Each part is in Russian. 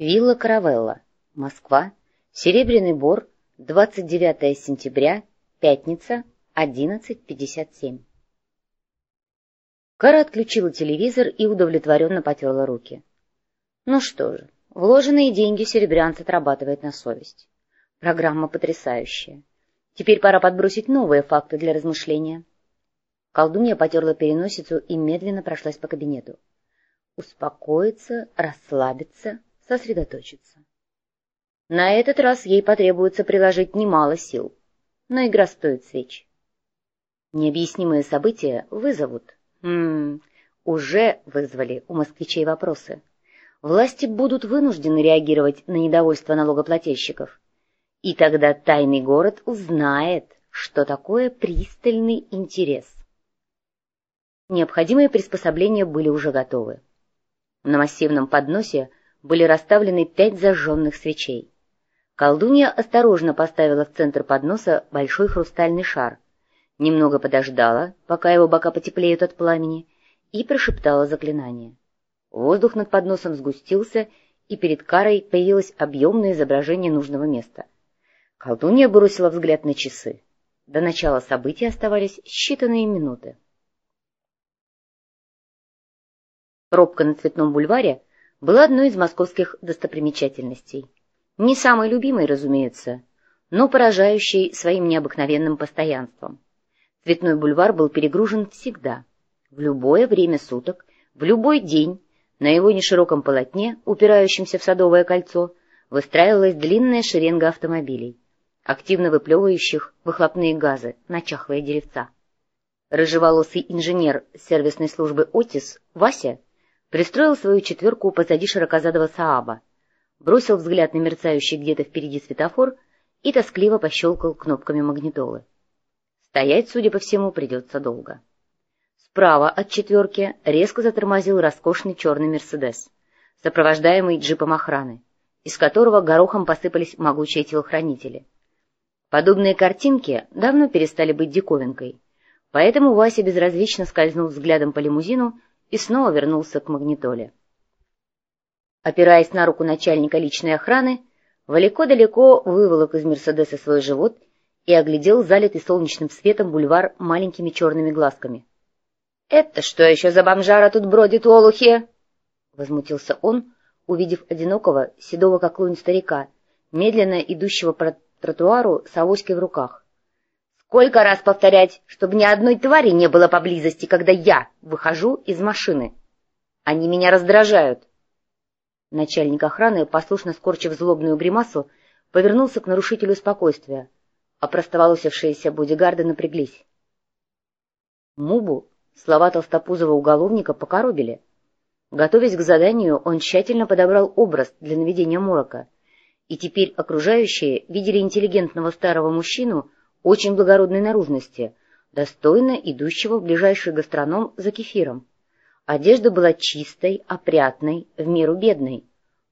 Вилла Каравелла, Москва, Серебряный Бор, 29 сентября, пятница, 11.57. Кара отключила телевизор и удовлетворенно потерла руки. Ну что же, вложенные деньги серебрянц отрабатывает на совесть. Программа потрясающая. Теперь пора подбросить новые факты для размышления. Колдунья потерла переносицу и медленно прошлась по кабинету. Успокоиться, расслабиться, сосредоточиться. На этот раз ей потребуется приложить немало сил, но игра стоит свеч. Необъяснимые события вызовут. М уже вызвали у москвичей вопросы. Власти будут вынуждены реагировать на недовольство налогоплательщиков. И тогда тайный город узнает, что такое пристальный интерес. Необходимые приспособления были уже готовы. На массивном подносе были расставлены пять зажженных свечей. Колдунья осторожно поставила в центр подноса большой хрустальный шар, немного подождала, пока его бока потеплеют от пламени, и прошептала заклинание. Воздух над подносом сгустился, и перед Карой появилось объемное изображение нужного места. Колдунья бросила взгляд на часы. До начала событий оставались считанные минуты. Пробка на Цветном бульваре была одной из московских достопримечательностей. Не самой любимой, разумеется, но поражающей своим необыкновенным постоянством. Цветной бульвар был перегружен всегда, в любое время суток, в любой день, на его нешироком полотне, упирающемся в Садовое кольцо, выстраивалась длинная шеренга автомобилей, активно выплевывающих выхлопные газы на чахлые деревца. Рыжеволосый инженер сервисной службы «Отис» Вася пристроил свою четверку позади широкозадого Сааба, бросил взгляд на мерцающий где-то впереди светофор и тоскливо пощелкал кнопками магнитолы. Стоять, судя по всему, придется долго. Справа от четверки резко затормозил роскошный черный «Мерседес», сопровождаемый джипом охраны, из которого горохом посыпались могучие телохранители. Подобные картинки давно перестали быть диковинкой, поэтому Вася безразлично скользнул взглядом по лимузину и снова вернулся к магнитоле. Опираясь на руку начальника личной охраны, Валико-далеко выволок из «Мерседеса» свой живот и оглядел залитый солнечным светом бульвар маленькими черными глазками. — Это что еще за бомжара тут бродит в Олухе? — возмутился он, увидев одинокого, седого как лунь старика, медленно идущего по тротуару с авоськой в руках. Сколько раз повторять, чтобы ни одной твари не было поблизости, когда я выхожу из машины? Они меня раздражают. Начальник охраны, послушно скорчив злобную гримасу, повернулся к нарушителю спокойствия, а простоволосившиеся бодигарды напряглись. Мубу слова толстопузого уголовника покоробили. Готовясь к заданию, он тщательно подобрал образ для наведения морока, и теперь окружающие видели интеллигентного старого мужчину, очень благородной наружности, достойно идущего в ближайший гастроном за кефиром. Одежда была чистой, опрятной, в меру бедной,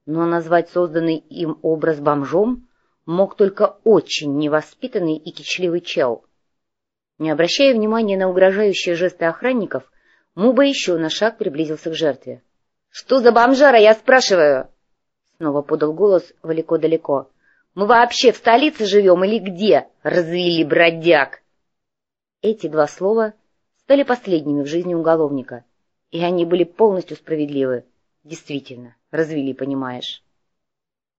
но назвать созданный им образ бомжом мог только очень невоспитанный и кичливый чел. Не обращая внимания на угрожающие жесты охранников, Муба еще на шаг приблизился к жертве. — Что за бомжара, я спрашиваю? — снова подал голос далеко-далеко. Мы вообще в столице живем или где? Развели бродяг!» Эти два слова стали последними в жизни уголовника, и они были полностью справедливы. Действительно, развели, понимаешь.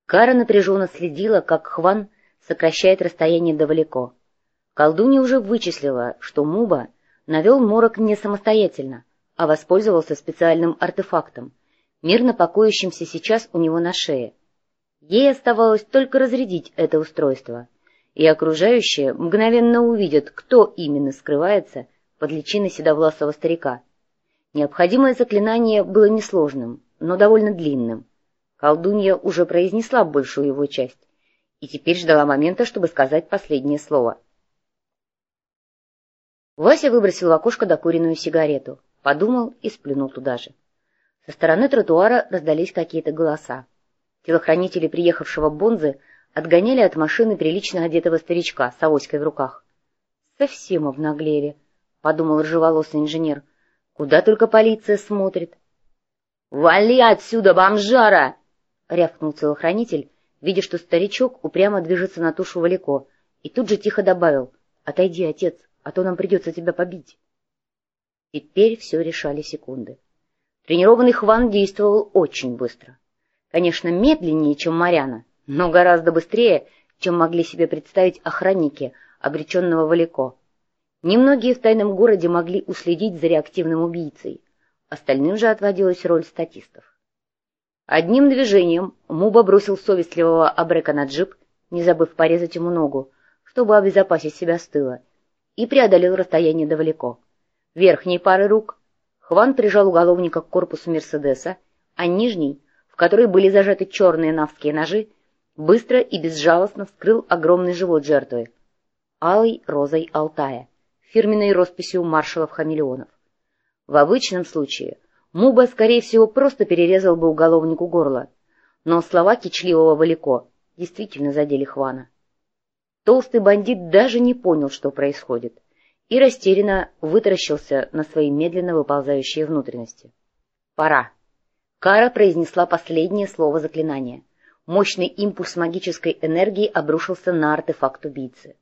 Кара напряженно следила, как Хван сокращает расстояние довалеко. Колдунья уже вычислила, что Муба навел морок не самостоятельно, а воспользовался специальным артефактом, мирно покоящимся сейчас у него на шее — Ей оставалось только разрядить это устройство, и окружающие мгновенно увидят, кто именно скрывается под личиной седовласого старика. Необходимое заклинание было несложным, но довольно длинным. Колдунья уже произнесла большую его часть и теперь ждала момента, чтобы сказать последнее слово. Вася выбросил в окошко докуренную сигарету, подумал и сплюнул туда же. Со стороны тротуара раздались какие-то голоса. Телохранители приехавшего Бонзы отгоняли от машины прилично одетого старичка с авоськой в руках. — Совсем обнаглели, — подумал ржеволосый инженер. — Куда только полиция смотрит. — Вали отсюда, бомжара! — рявкнул телохранитель, видя, что старичок упрямо движется на тушу Валико, и тут же тихо добавил «Отойди, отец, а то нам придется тебя побить». Теперь все решали секунды. Тренированный Хван действовал очень быстро. Конечно, медленнее, чем Маряна, но гораздо быстрее, чем могли себе представить охранники обреченного Валико. Немногие в тайном городе могли уследить за реактивным убийцей, остальным же отводилась роль статистов. Одним движением Муба бросил совестливого Абрека на джип, не забыв порезать ему ногу, чтобы обезопасить себя с тыла, и преодолел расстояние довлеко. Верхней пары рук Хван прижал уголовника к корпусу Мерседеса, а нижний, в который были зажаты черные навские ножи, быстро и безжалостно вскрыл огромный живот жертвы, алой розой Алтая, фирменной росписью маршалов-хамелеонов. В обычном случае Муба, скорее всего, просто перерезал бы уголовнику горло, но слова кичливого Валико действительно задели Хвана. Толстый бандит даже не понял, что происходит, и растерянно вытаращился на свои медленно выползающие внутренности. «Пора!» Кара произнесла последнее слово заклинания. Мощный импульс магической энергии обрушился на артефакт убийцы.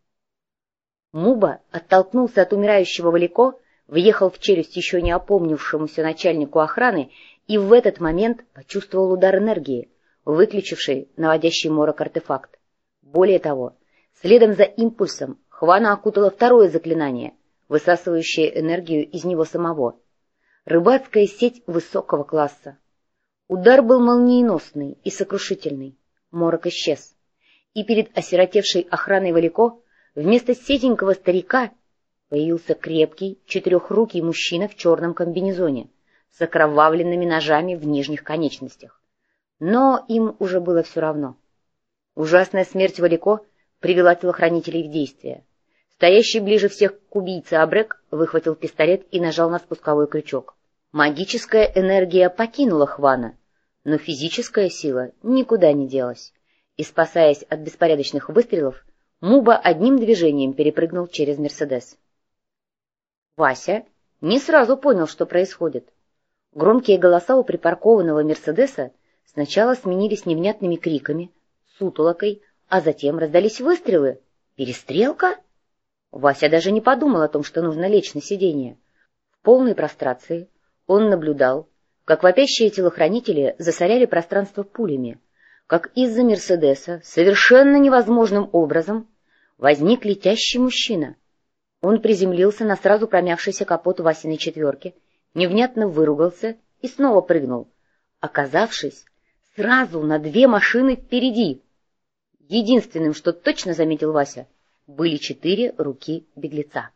Муба оттолкнулся от умирающего Валико, въехал в челюсть еще не опомнившемуся начальнику охраны и в этот момент почувствовал удар энергии, выключивший наводящий морок артефакт. Более того, следом за импульсом Хвана окутало второе заклинание, высасывающее энергию из него самого. Рыбацкая сеть высокого класса. Удар был молниеносный и сокрушительный. Морок исчез. И перед осиротевшей охраной Валико Вместо седенького старика появился крепкий, четырехрукий мужчина в черном комбинезоне с окровавленными ножами в нижних конечностях. Но им уже было все равно. Ужасная смерть Валико привела телохранителей в действие. Стоящий ближе всех к убийце Абрек выхватил пистолет и нажал на спусковой крючок. Магическая энергия покинула Хвана, но физическая сила никуда не делась, и, спасаясь от беспорядочных выстрелов, Муба одним движением перепрыгнул через Мерседес. Вася не сразу понял, что происходит. Громкие голоса у припаркованного Мерседеса сначала сменились невнятными криками, сутолокой, а затем раздались выстрелы. Перестрелка? Вася даже не подумал о том, что нужно лечь на сиденье. В полной прострации он наблюдал, как вопящие телохранители засоряли пространство пулями, как из-за Мерседеса совершенно невозможным образом возник летящий мужчина. Он приземлился на сразу промявшийся капот Васиной четверки, невнятно выругался и снова прыгнул, оказавшись сразу на две машины впереди. Единственным, что точно заметил Вася, были четыре руки беглеца.